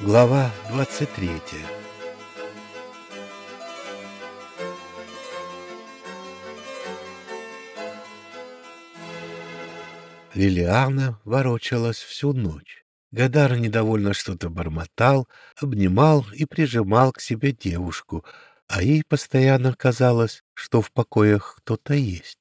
Глава 23 Лилиана ворочалась всю ночь. Гадар недовольно что-то бормотал, обнимал и прижимал к себе девушку, а ей постоянно казалось, что в покоях кто-то есть.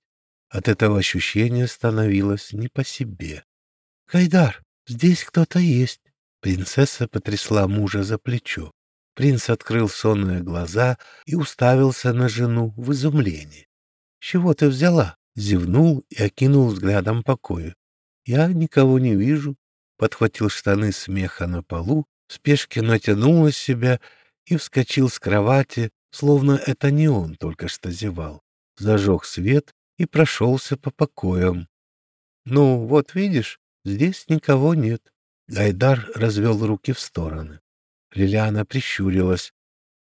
От этого ощущения становилось не по себе. — Гайдар, здесь кто-то есть. Принцесса потрясла мужа за плечо. Принц открыл сонные глаза и уставился на жену в изумлении. — Чего ты взяла? — зевнул и окинул взглядом покоя. — Я никого не вижу. Подхватил штаны смеха на полу, в спешке натянул на себя и вскочил с кровати, словно это не он только что зевал. Зажег свет и прошелся по покоям. — Ну, вот видишь, здесь никого нет. Гайдар развел руки в стороны. Лилиана прищурилась.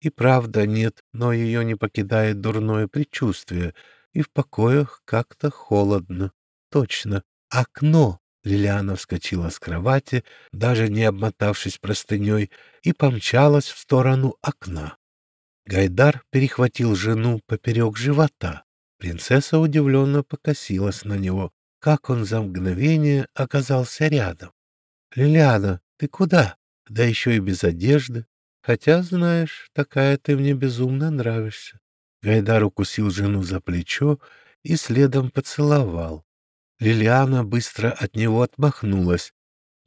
И правда нет, но ее не покидает дурное предчувствие, и в покоях как-то холодно. Точно, окно. Лилиана вскочила с кровати, даже не обмотавшись простыней, и помчалась в сторону окна. Гайдар перехватил жену поперек живота. Принцесса удивленно покосилась на него, как он за мгновение оказался рядом. Лилиана, ты куда? Да еще и без одежды. Хотя, знаешь, такая ты мне безумно нравишься. Гайдар укусил жену за плечо и следом поцеловал. Лилиана быстро от него отмахнулась.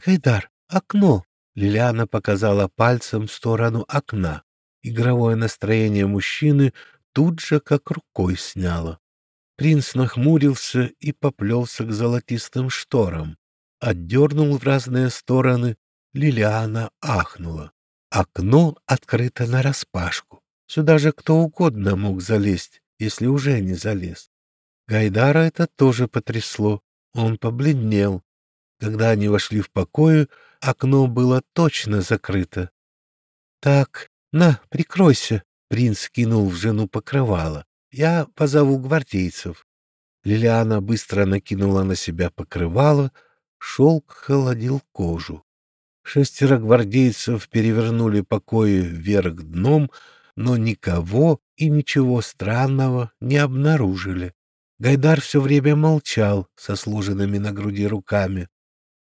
«Гайдар, окно!» Лилиана показала пальцем в сторону окна. Игровое настроение мужчины тут же как рукой сняло. Принц нахмурился и поплелся к золотистым шторам отдернул в разные стороны. Лилиана ахнула. Окно открыто нараспашку. Сюда же кто угодно мог залезть, если уже не залез. Гайдара это тоже потрясло. Он побледнел. Когда они вошли в покои, окно было точно закрыто. — Так, на, прикройся, — принц кинул в жену покрывало. — Я позову гвардейцев. Лилиана быстро накинула на себя покрывало, — Шелк холодил кожу. Шестеро гвардейцев перевернули покои вверх дном, но никого и ничего странного не обнаружили. Гайдар все время молчал со сложенными на груди руками.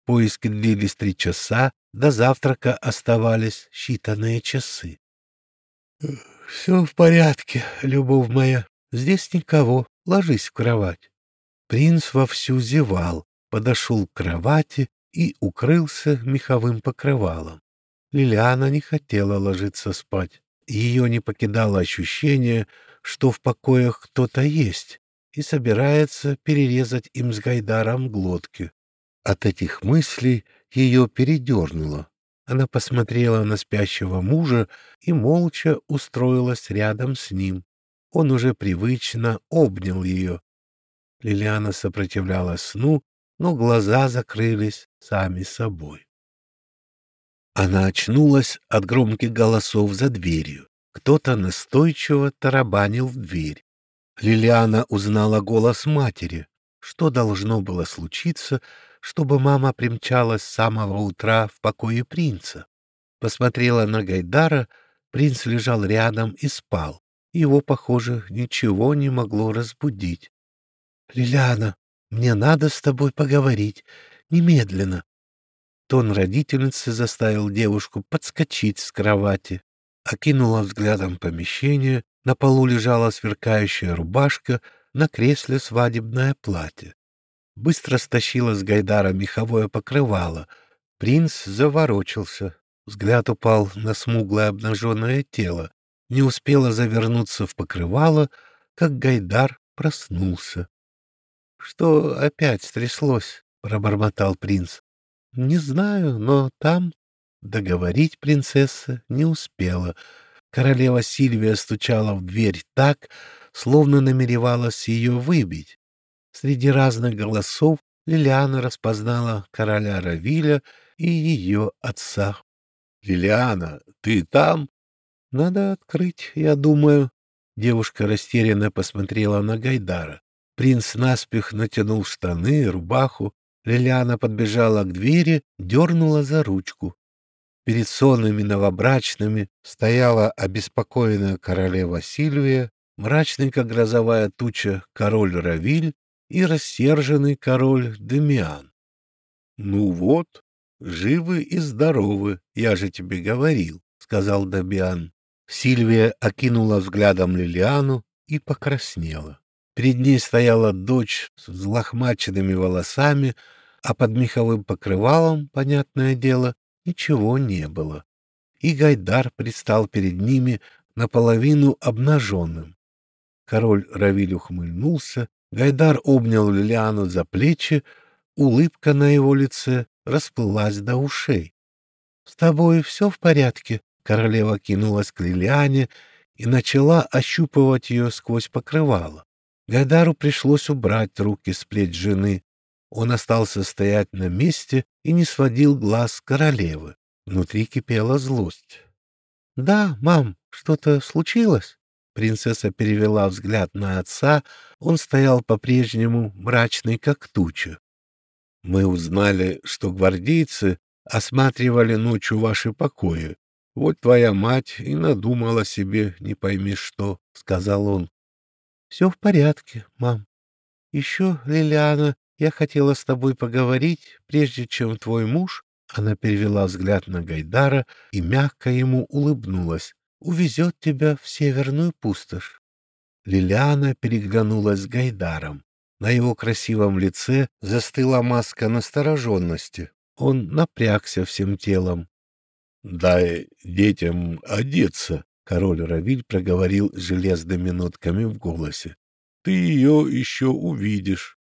Поиски длились три часа, до завтрака оставались считанные часы. — Все в порядке, любовь моя. Здесь никого. Ложись в кровать. Принц вовсю зевал подошел к кровати и укрылся меховым покрывалом. Лилиана не хотела ложиться спать. Ее не покидало ощущение, что в покоях кто-то есть и собирается перерезать им с Гайдаром глотки. От этих мыслей ее передернуло. Она посмотрела на спящего мужа и молча устроилась рядом с ним. Он уже привычно обнял ее. Лилиана сопротивлялась сну но глаза закрылись сами собой. Она очнулась от громких голосов за дверью. Кто-то настойчиво тарабанил в дверь. Лилиана узнала голос матери. Что должно было случиться, чтобы мама примчалась с самого утра в покое принца? Посмотрела на Гайдара, принц лежал рядом и спал. Его, похоже, ничего не могло разбудить. — Лилиана, мне надо с тобой поговорить. Немедленно. Тон родительницы заставил девушку подскочить с кровати. Окинула взглядом помещение. На полу лежала сверкающая рубашка, на кресле свадебное платье. Быстро стащила с Гайдара меховое покрывало. Принц заворочился. Взгляд упал на смуглое обнаженное тело. Не успела завернуться в покрывало, как Гайдар проснулся. Что опять стряслось? пробормотал принц. Не знаю, но там договорить принцесса не успела. Королева Сильвия стучала в дверь так, словно намеревалась ее выбить. Среди разных голосов Лилиана распознала короля Равиля и ее отца. — Лилиана, ты там? — Надо открыть, я думаю. Девушка растерянно посмотрела на Гайдара. Принц наспех натянул штаны, рубаху. Лилиана подбежала к двери, дернула за ручку. Перед сонными новобрачными стояла обеспокоенная королева Сильвия, мрачный, как грозовая туча, король Равиль и рассерженный король Демиан. — Ну вот, живы и здоровы, я же тебе говорил, — сказал Демиан. Сильвия окинула взглядом Лилиану и покраснела. Перед ней стояла дочь с взлохмаченными волосами, а под меховым покрывалом, понятное дело, ничего не было. И Гайдар предстал перед ними наполовину обнаженным. Король Равиль ухмыльнулся, Гайдар обнял Лилиану за плечи, улыбка на его лице расплылась до ушей. — С тобой все в порядке? — королева кинулась к Лилиане и начала ощупывать ее сквозь покрывало. Гайдару пришлось убрать руки с плеч жены. Он остался стоять на месте и не сводил глаз королевы. Внутри кипела злость. — Да, мам, что-то случилось? Принцесса перевела взгляд на отца, он стоял по-прежнему мрачный, как туча. — Мы узнали, что гвардейцы осматривали ночью ваши покои. Вот твоя мать и надумала себе не пойми что, — сказал он. — Все в порядке, мам. Еще, Лилиана, я хотела с тобой поговорить, прежде чем твой муж... Она перевела взгляд на Гайдара и мягко ему улыбнулась увезет тебя в северную пустошь. Лилиана переглянулась с Гайдаром. На его красивом лице застыла маска настороженности. Он напрягся всем телом. — Дай детям одеться, — король Равиль проговорил железными нотками в голосе. — Ты ее еще увидишь.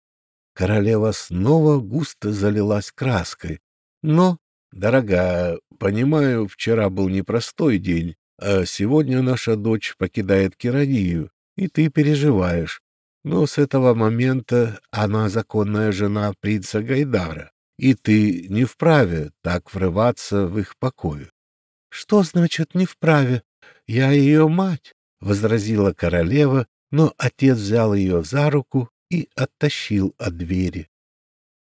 Королева снова густо залилась краской. — Но, дорогая, понимаю, вчера был непростой день, а сегодня наша дочь покидает Киранию, и ты переживаешь. Но с этого момента она законная жена принца Гайдара, и ты не вправе так врываться в их покои. — Что значит «не вправе»? Я ее мать, — возразила королева, но отец взял ее за руку и оттащил от двери.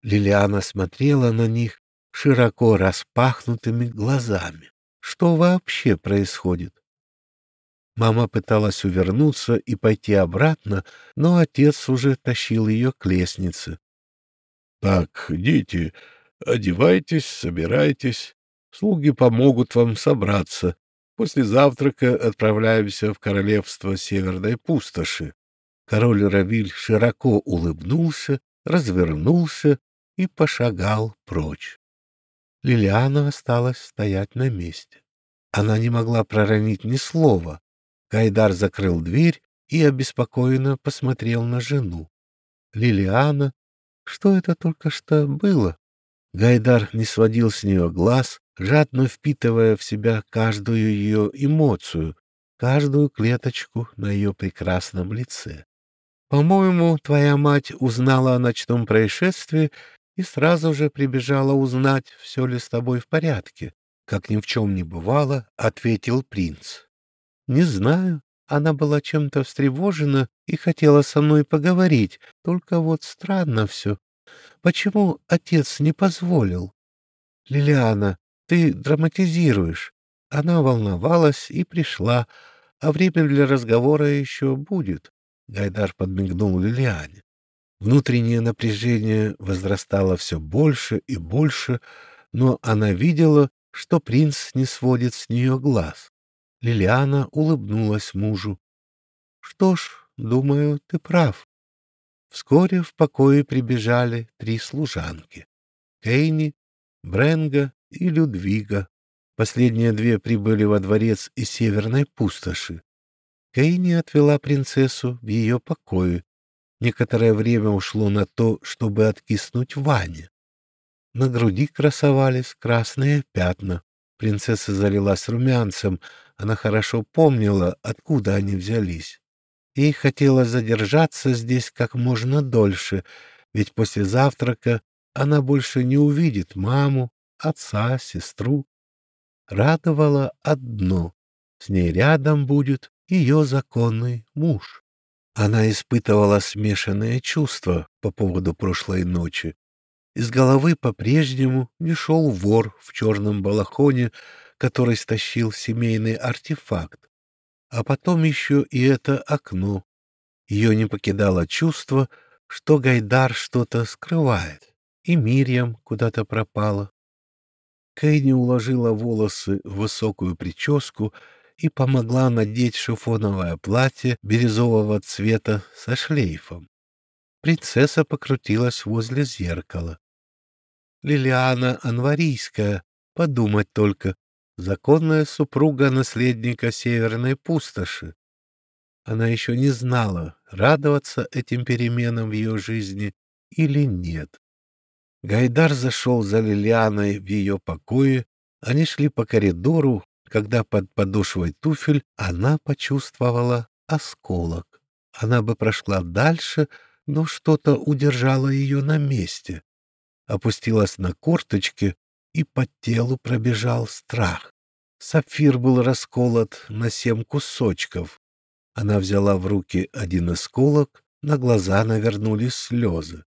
Лилиана смотрела на них широко распахнутыми глазами. Что вообще происходит? Мама пыталась увернуться и пойти обратно, но отец уже тащил ее к лестнице. — Так, дети, одевайтесь, собирайтесь. Слуги помогут вам собраться. После завтрака отправляемся в королевство Северной Пустоши. Король Равиль широко улыбнулся, развернулся и пошагал прочь. Лилиана осталась стоять на месте. Она не могла проронить ни слова. Гайдар закрыл дверь и обеспокоенно посмотрел на жену. Лилиана, что это только что было? Гайдар не сводил с нее глаз, жадно впитывая в себя каждую ее эмоцию, каждую клеточку на ее прекрасном лице. По-моему, твоя мать узнала о ночном происшествии и сразу же прибежала узнать, все ли с тобой в порядке. Как ни в чем не бывало, ответил принц. Не знаю, она была чем-то встревожена и хотела со мной поговорить, только вот странно все. Почему отец не позволил? Лилиана, ты драматизируешь. Она волновалась и пришла, а время для разговора еще будет. Гайдар подмигнул Лилиане. Внутреннее напряжение возрастало все больше и больше, но она видела, что принц не сводит с нее глаз. Лилиана улыбнулась мужу. — Что ж, думаю, ты прав. Вскоре в покое прибежали три служанки — Кейни, Бренга и Людвига. Последние две прибыли во дворец из северной пустоши. Кейни отвела принцессу в ее покое, Некоторое время ушло на то, чтобы откиснуть в ванне. На груди красовались красные пятна. Принцесса залилась румянцем, она хорошо помнила, откуда они взялись. Ей хотелось задержаться здесь как можно дольше, ведь после завтрака она больше не увидит маму, отца, сестру. Радовало одно — с ней рядом будет ее законный муж. Она испытывала смешанные чувства по поводу прошлой ночи. Из головы по-прежнему не шел вор в черном балахоне, который стащил семейный артефакт. А потом еще и это окно. Ее не покидало чувство, что Гайдар что-то скрывает, и Мирьям куда-то пропала. Кэйни уложила волосы в высокую прическу и помогла надеть шифоновое платье бирюзового цвета со шлейфом. Принцесса покрутилась возле зеркала. Лилиана Анварийская, подумать только, законная супруга наследника Северной пустоши. Она еще не знала, радоваться этим переменам в ее жизни или нет. Гайдар зашел за Лилианой в ее покое, они шли по коридору, когда под подошвой туфель она почувствовала осколок. Она бы прошла дальше, но что-то удержало ее на месте. Опустилась на корточки, и по телу пробежал страх. Сапфир был расколот на семь кусочков. Она взяла в руки один осколок, на глаза навернулись слезы.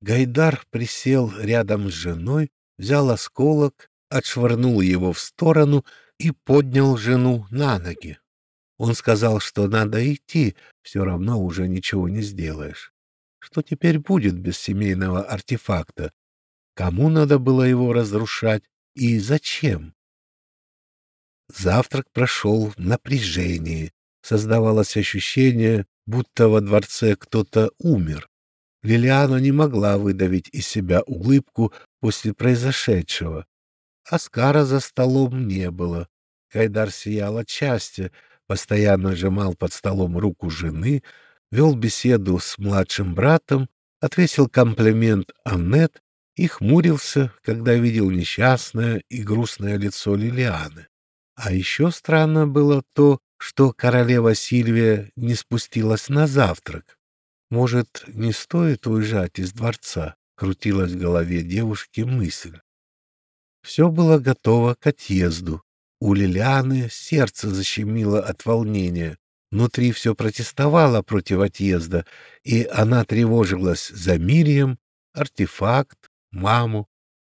Гайдар присел рядом с женой, взял осколок, отшвырнул его в сторону и поднял жену на ноги. Он сказал, что надо идти, все равно уже ничего не сделаешь. Что теперь будет без семейного артефакта? Кому надо было его разрушать и зачем? Завтрак прошел в напряжении. Создавалось ощущение, будто во дворце кто-то умер. Лилиана не могла выдавить из себя улыбку после произошедшего. Аскара за столом не было. Кайдар сиял от счастья, постоянно сжимал под столом руку жены, вел беседу с младшим братом, отвесил комплимент Аннет и хмурился, когда видел несчастное и грустное лицо Лилианы. А еще странно было то, что королева Сильвия не спустилась на завтрак. Может, не стоит уезжать из дворца? Крутилась в голове девушки мысль. Все было готово к отъезду. У Лилианы сердце защемило от волнения. Внутри все протестовало против отъезда, и она тревожилась за Мирием, артефакт, маму.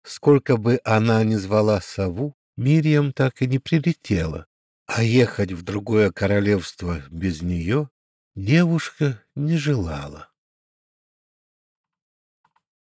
Сколько бы она ни звала сову, Мирием так и не прилетела, а ехать в другое королевство без нее девушка не желала.